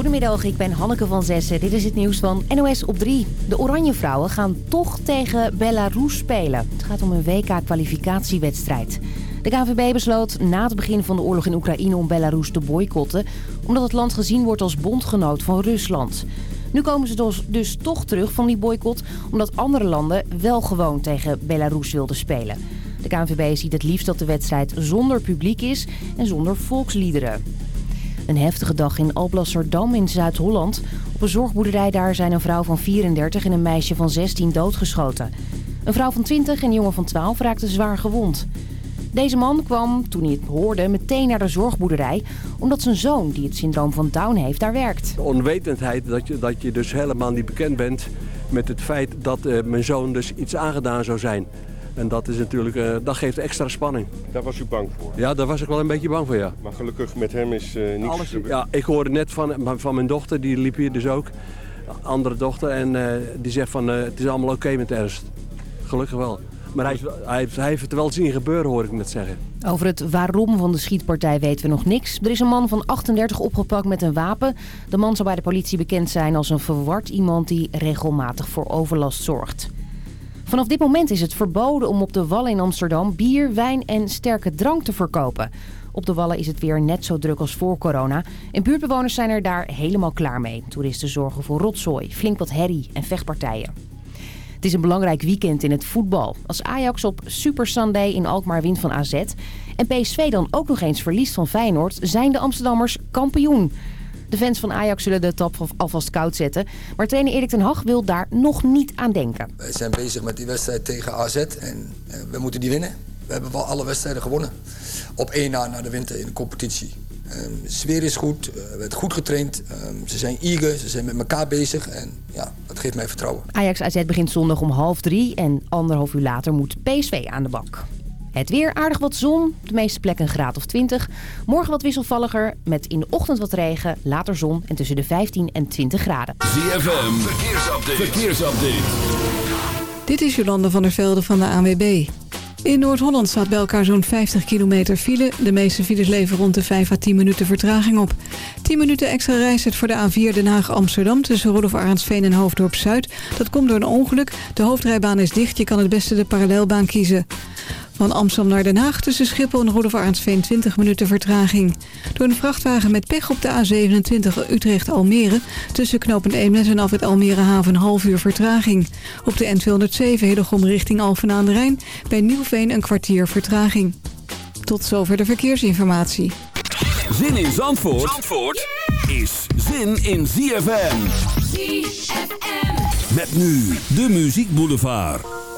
Goedemiddag, ik ben Hanneke van Zessen. Dit is het nieuws van NOS op 3. De Oranje Vrouwen gaan toch tegen Belarus spelen. Het gaat om een WK-kwalificatiewedstrijd. De KVB besloot na het begin van de oorlog in Oekraïne om Belarus te boycotten... omdat het land gezien wordt als bondgenoot van Rusland. Nu komen ze dus, dus toch terug van die boycott... omdat andere landen wel gewoon tegen Belarus wilden spelen. De KNVB ziet het liefst dat de wedstrijd zonder publiek is en zonder volksliederen. Een heftige dag in Alblasserdam in Zuid-Holland. Op een zorgboerderij daar zijn een vrouw van 34 en een meisje van 16 doodgeschoten. Een vrouw van 20 en een jongen van 12 raakten zwaar gewond. Deze man kwam, toen hij het hoorde, meteen naar de zorgboerderij... omdat zijn zoon, die het syndroom van Down heeft, daar werkt. Onwetendheid dat je, dat je dus helemaal niet bekend bent met het feit dat uh, mijn zoon dus iets aangedaan zou zijn. En dat, is natuurlijk, uh, dat geeft extra spanning. Daar was u bang voor? Ja, daar was ik wel een beetje bang voor, ja. Maar gelukkig met hem is uh, niets Alles, Ja, ik hoorde net van, van mijn dochter, die liep hier dus ook. Andere dochter. En uh, die zegt van, het is allemaal oké okay met Ernst. Gelukkig wel. Maar hij, hij, hij, heeft het wel zien gebeuren, hoor ik net zeggen. Over het waarom van de schietpartij weten we nog niks. Er is een man van 38 opgepakt met een wapen. De man zou bij de politie bekend zijn als een verward iemand die regelmatig voor overlast zorgt. Vanaf dit moment is het verboden om op de Wallen in Amsterdam bier, wijn en sterke drank te verkopen. Op de Wallen is het weer net zo druk als voor corona. En buurtbewoners zijn er daar helemaal klaar mee. Toeristen zorgen voor rotzooi, flink wat herrie en vechtpartijen. Het is een belangrijk weekend in het voetbal. Als Ajax op Super Sunday in Alkmaar wint van AZ... en PSV dan ook nog eens verliest van Feyenoord... zijn de Amsterdammers kampioen. De fans van Ajax zullen de top alvast koud zetten. Maar trainer Erik ten Hag wil daar nog niet aan denken. Wij zijn bezig met die wedstrijd tegen AZ en we moeten die winnen. We hebben wel alle wedstrijden gewonnen. Op één na naar de winter in de competitie. Um, de sfeer is goed, uh, we hebben goed getraind. Um, ze zijn eager, ze zijn met elkaar bezig. En ja, dat geeft mij vertrouwen. Ajax AZ begint zondag om half drie. En anderhalf uur later moet PSV aan de bak. Het weer, aardig wat zon, de meeste plekken een graad of 20. Morgen wat wisselvalliger, met in de ochtend wat regen, later zon en tussen de 15 en 20 graden. ZFM, verkeersupdate. verkeersupdate. Dit is Jolande van der Velde van de ANWB. In Noord-Holland staat bij elkaar zo'n 50 kilometer file. De meeste files leveren rond de 5 à 10 minuten vertraging op. 10 minuten extra reistijd voor de A4 Den Haag-Amsterdam... tussen Rudolf Arendsveen en Hoofddorp-Zuid. Dat komt door een ongeluk. De hoofdrijbaan is dicht, je kan het beste de parallelbaan kiezen. Van Amsterdam naar Den Haag tussen Schiphol en Rudolf Arendsveen 20 minuten vertraging. Door een vrachtwagen met pech op de A27 Utrecht-Almere... tussen knooppunt Eemnes en af het Almere haven een half uur vertraging. Op de N207 Hillegom richting Alphen aan de Rijn... bij Nieuwveen een kwartier vertraging. Tot zover de verkeersinformatie. Zin in Zandvoort, Zandvoort is zin in ZFM. ZFM. Met nu de Muziek Boulevard.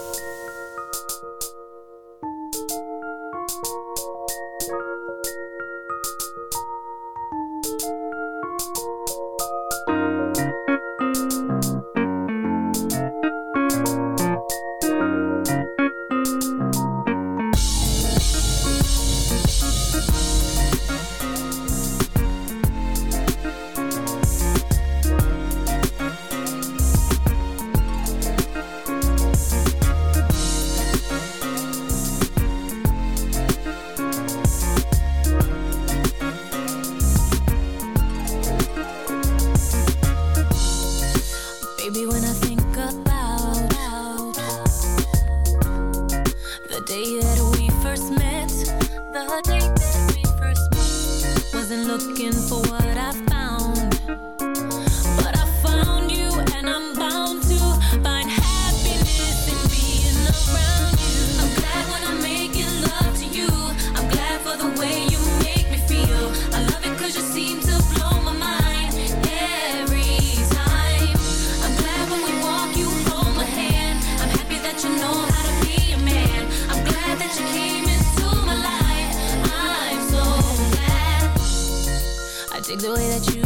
way that you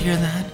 hear that?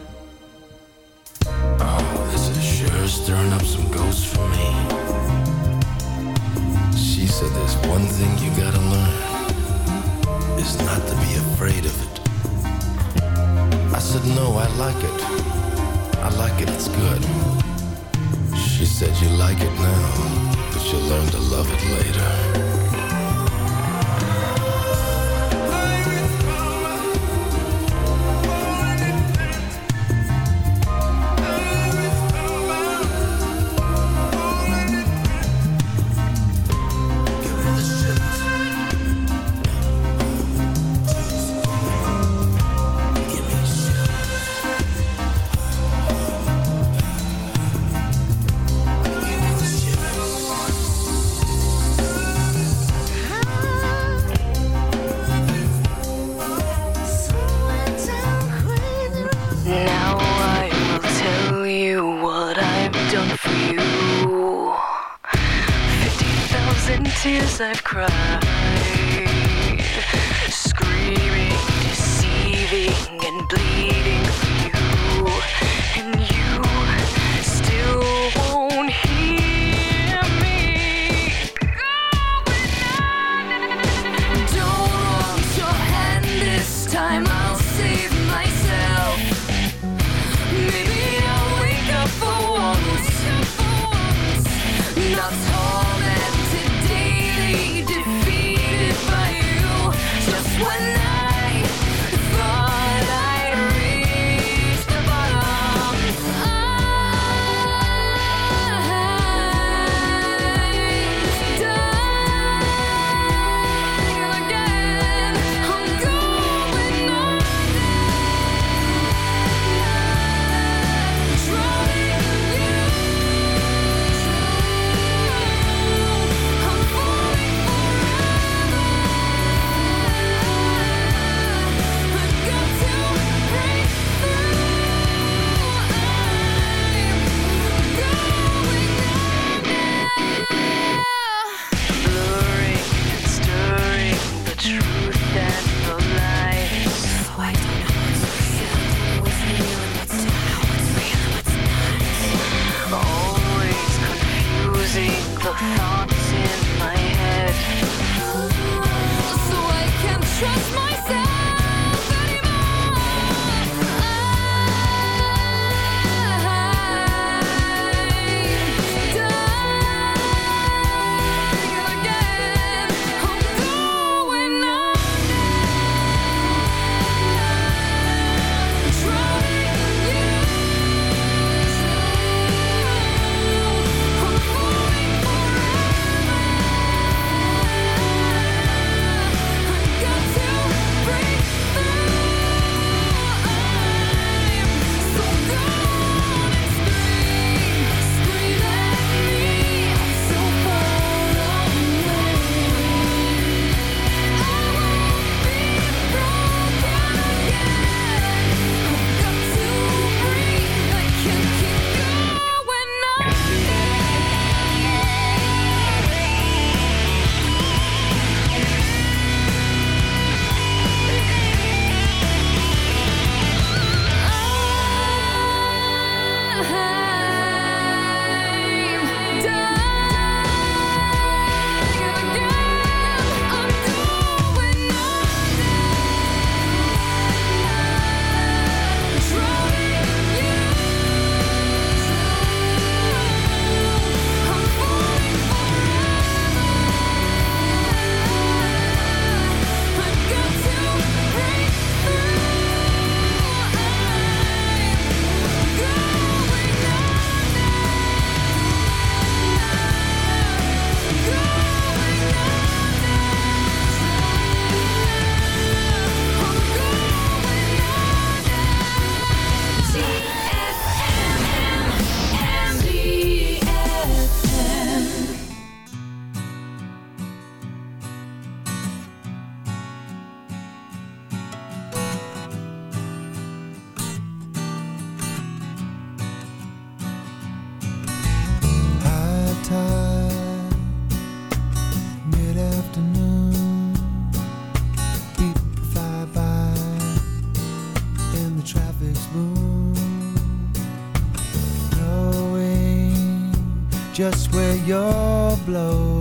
your blow.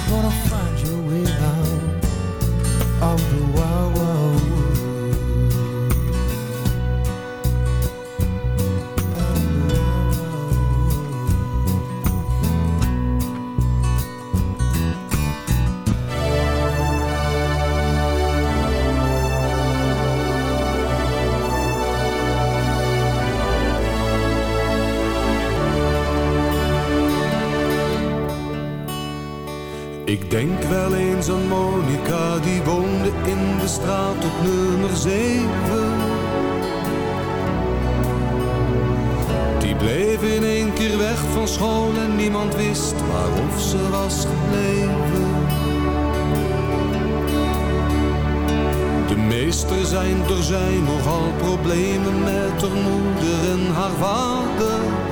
por in de straat op nummer 7. Die bleef in één keer weg van school en niemand wist waarof ze was gebleven. De meester zijn er zijn nogal problemen met haar moeder en haar vader.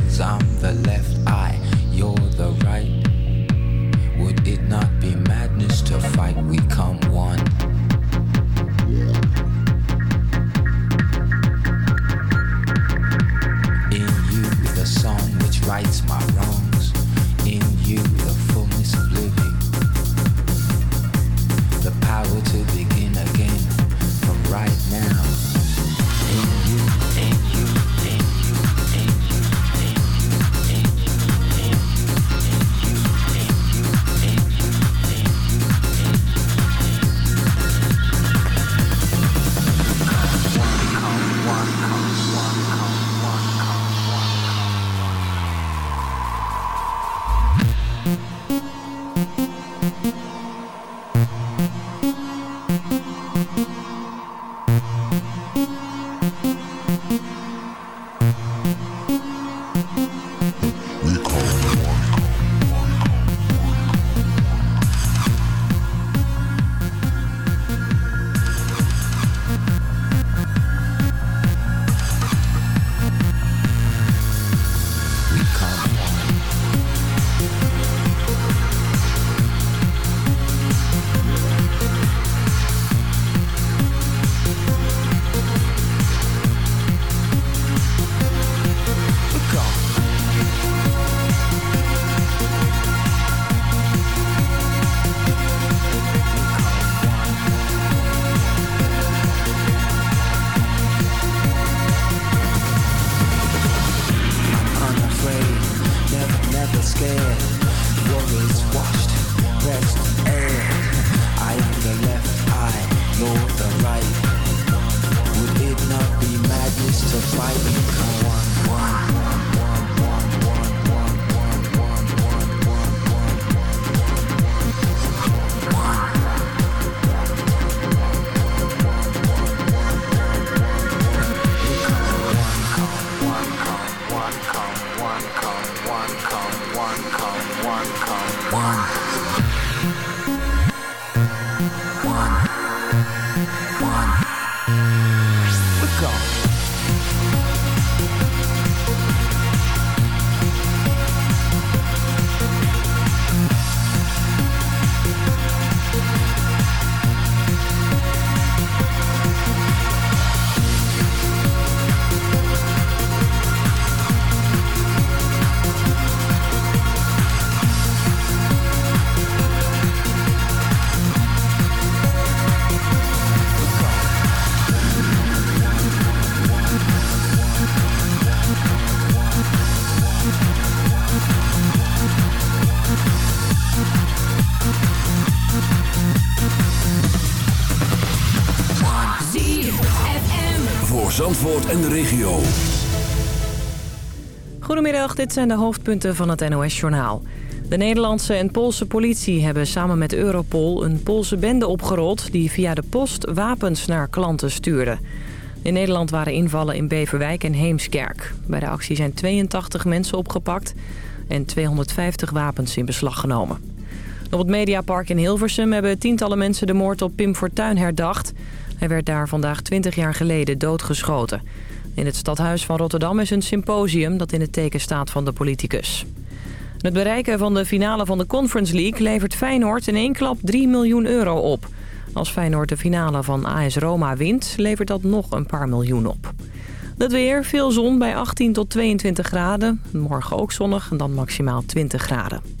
know the right Dit zijn de hoofdpunten van het NOS-journaal. De Nederlandse en Poolse politie hebben samen met Europol een Poolse bende opgerold... die via de post wapens naar klanten stuurde. In Nederland waren invallen in Beverwijk en Heemskerk. Bij de actie zijn 82 mensen opgepakt en 250 wapens in beslag genomen. Op het Mediapark in Hilversum hebben tientallen mensen de moord op Pim Fortuyn herdacht. Hij werd daar vandaag 20 jaar geleden doodgeschoten. In het stadhuis van Rotterdam is een symposium dat in het teken staat van de politicus. Het bereiken van de finale van de Conference League levert Feyenoord in één klap 3 miljoen euro op. Als Feyenoord de finale van AS Roma wint, levert dat nog een paar miljoen op. Het weer, veel zon bij 18 tot 22 graden. Morgen ook zonnig en dan maximaal 20 graden.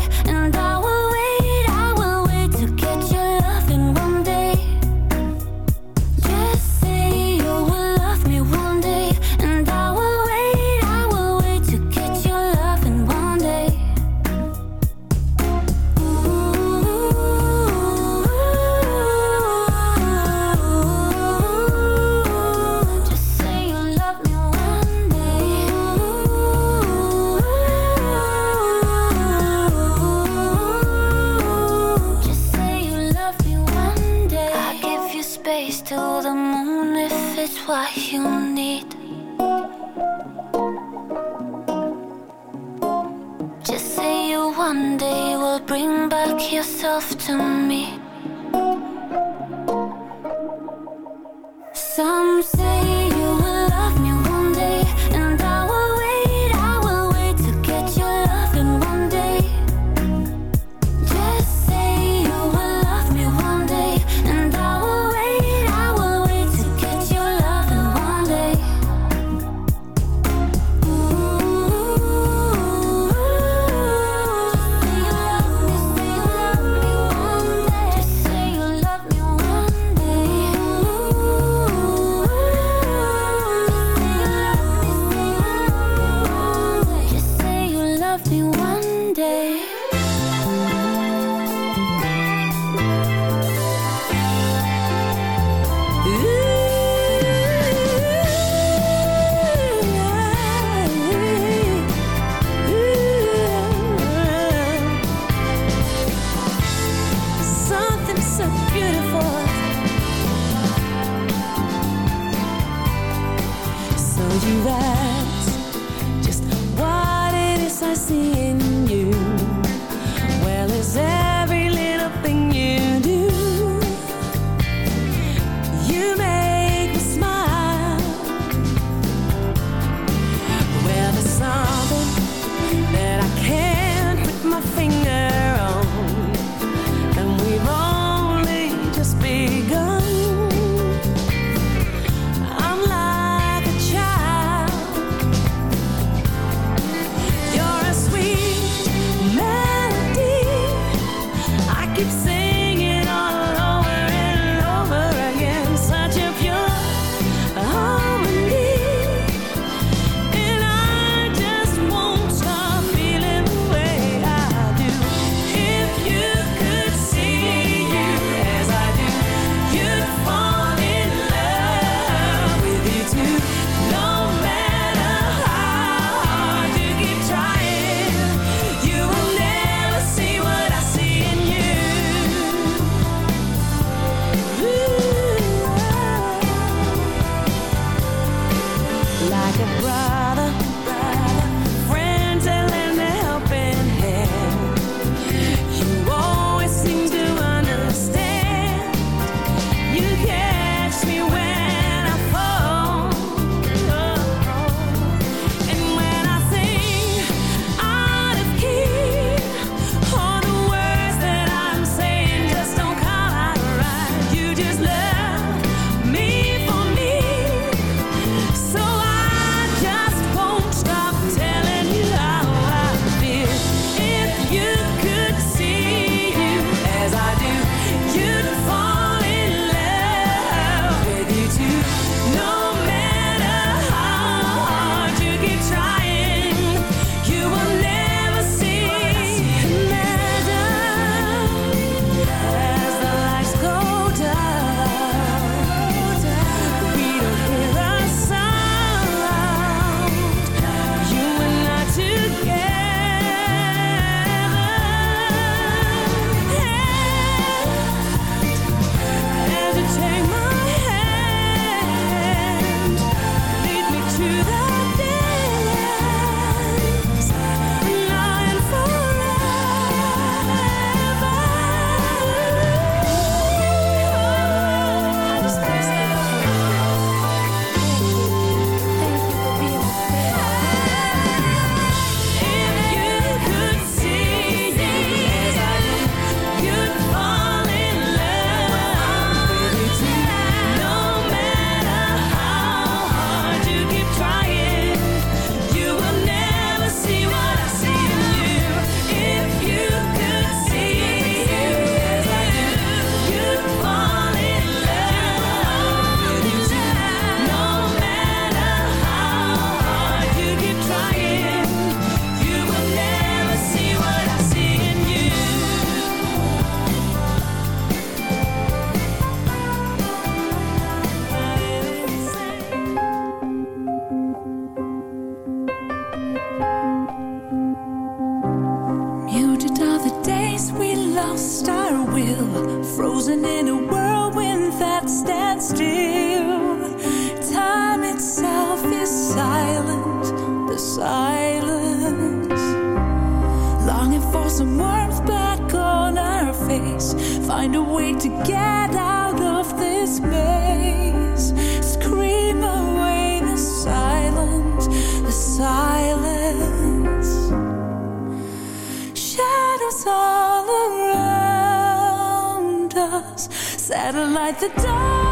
that's just what it is I see in you. Silence. Longing for some warmth back on our face. Find a way to get out of this maze. Scream away the silence, the silence. Shadows all around us. Satellite the dark.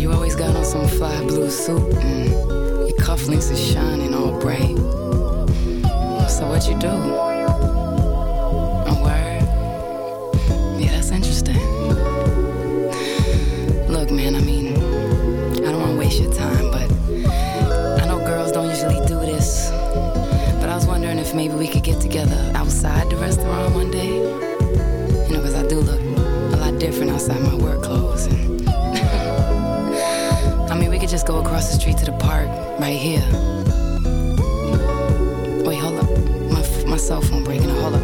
You always got on some fly blue suit and your cufflinks is shining all bright. So what you do? A word? Yeah, that's interesting. Look, man, I mean, I don't wanna waste your time, but I know girls don't usually do this. But I was wondering if maybe we could get together outside the restaurant one day. You know, cause I do look a lot different outside my work clothes. And go across the street to the park right here. Wait, hold up. My, my cell phone breaking. Hold up.